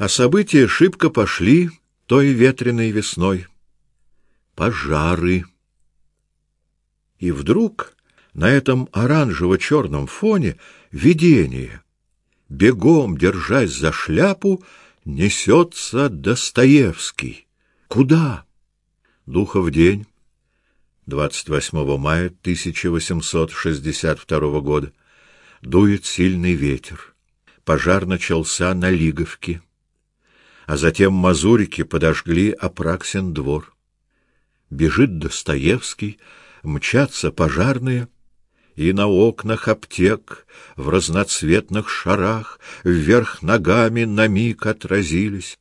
А события шибко пошли той ветреной весной. Пожары. И вдруг на этом оранжево-черном фоне видение. Бегом, держась за шляпу, несется Достоевский. Куда? Духов день. 28 мая 1862 года. Дует сильный ветер. Пожар начался на Лиговке. А затем мазурики подожгли Апраксин двор. Бежит Достоевский, мчатся пожарные, и на окнах аптек в разноцветных шарах вверх ногами на миг отразились.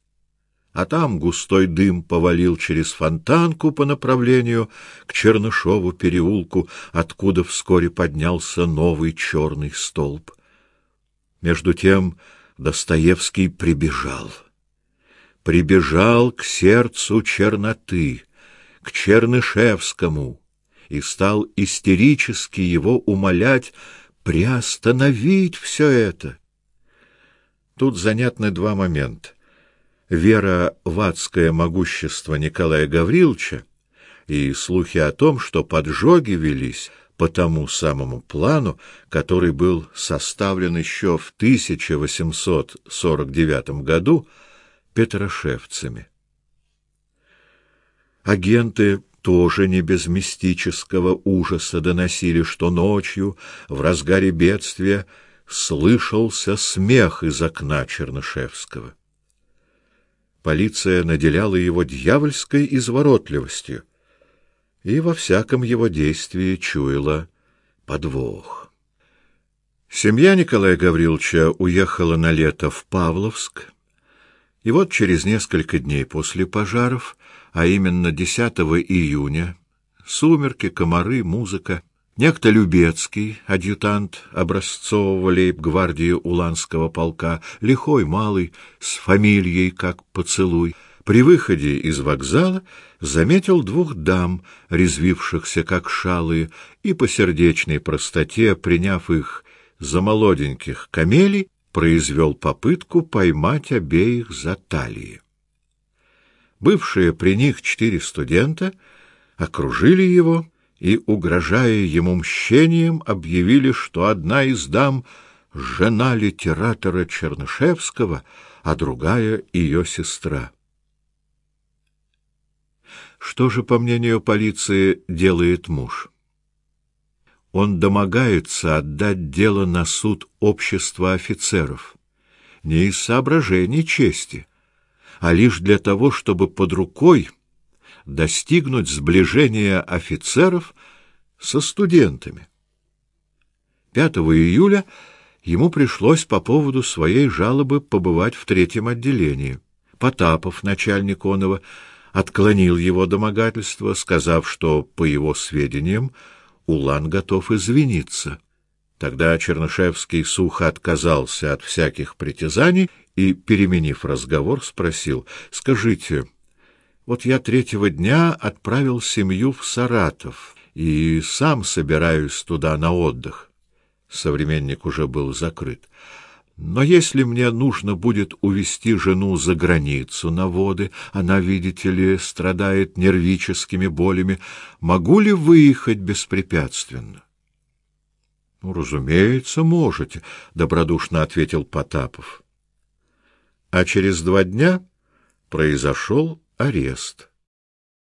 А там густой дым повалил через фонтанку по направлению к Чернышову переулку, откуда вскоре поднялся новый черный столб. Между тем Достоевский прибежал. Прибежал к сердцу черноты, к Чернышевскому, и стал истерически его умолять приостановить все это. Тут занятны два момента. Вера в адское могущество Николая Гавриловича и слухи о том, что поджоги велись по тому самому плану, который был составлен еще в 1849 году петрошевцами. Агенты тоже не без мистического ужаса доносили, что ночью, в разгаре бедствия, слышался смех из окна Чернышевского. Полиция наделяла его дьявольской изворотливостью и во всяком его действии чуяла подвох. Семья Николая Гавриловича уехала на лето в Павловск, и вот через несколько дней после пожаров а именно 10 июня, сумерки, комары, музыка, некто Любецкий, адъютант образцового лейб-гвардии Уланского полка, лихой малый, с фамилией как поцелуй, при выходе из вокзала заметил двух дам, резвившихся как шалые, и по сердечной простоте, приняв их за молоденьких камелей, произвел попытку поймать обеих за талии. Бывшие при них четыре студента окружили его и, угрожая ему мщением, объявили, что одна из дам — жена литератора Чернышевского, а другая — ее сестра. Что же, по мнению полиции, делает муж? Он домогается отдать дело на суд общества офицеров, не из соображений чести, а лишь для того, чтобы под рукой достигнуть сближения офицеров со студентами. 5 июля ему пришлось по поводу своей жалобы побывать в третьем отделении. Потапов, начальник Онова, отклонил его домогательство, сказав, что, по его сведениям, Улан готов извиниться. Тогда Чернышевский сухо отказался от всяких притязаний и, переменив разговор, спросил, «Скажите, вот я третьего дня отправил семью в Саратов и сам собираюсь туда на отдых». Современник уже был закрыт. Но если мне нужно будет увезти жену за границу на воды, она, видите ли, страдает нервическими болями, могу ли выехать беспрепятственно? — Ну, разумеется, можете, — добродушно ответил Потапов а через два дня произошел арест.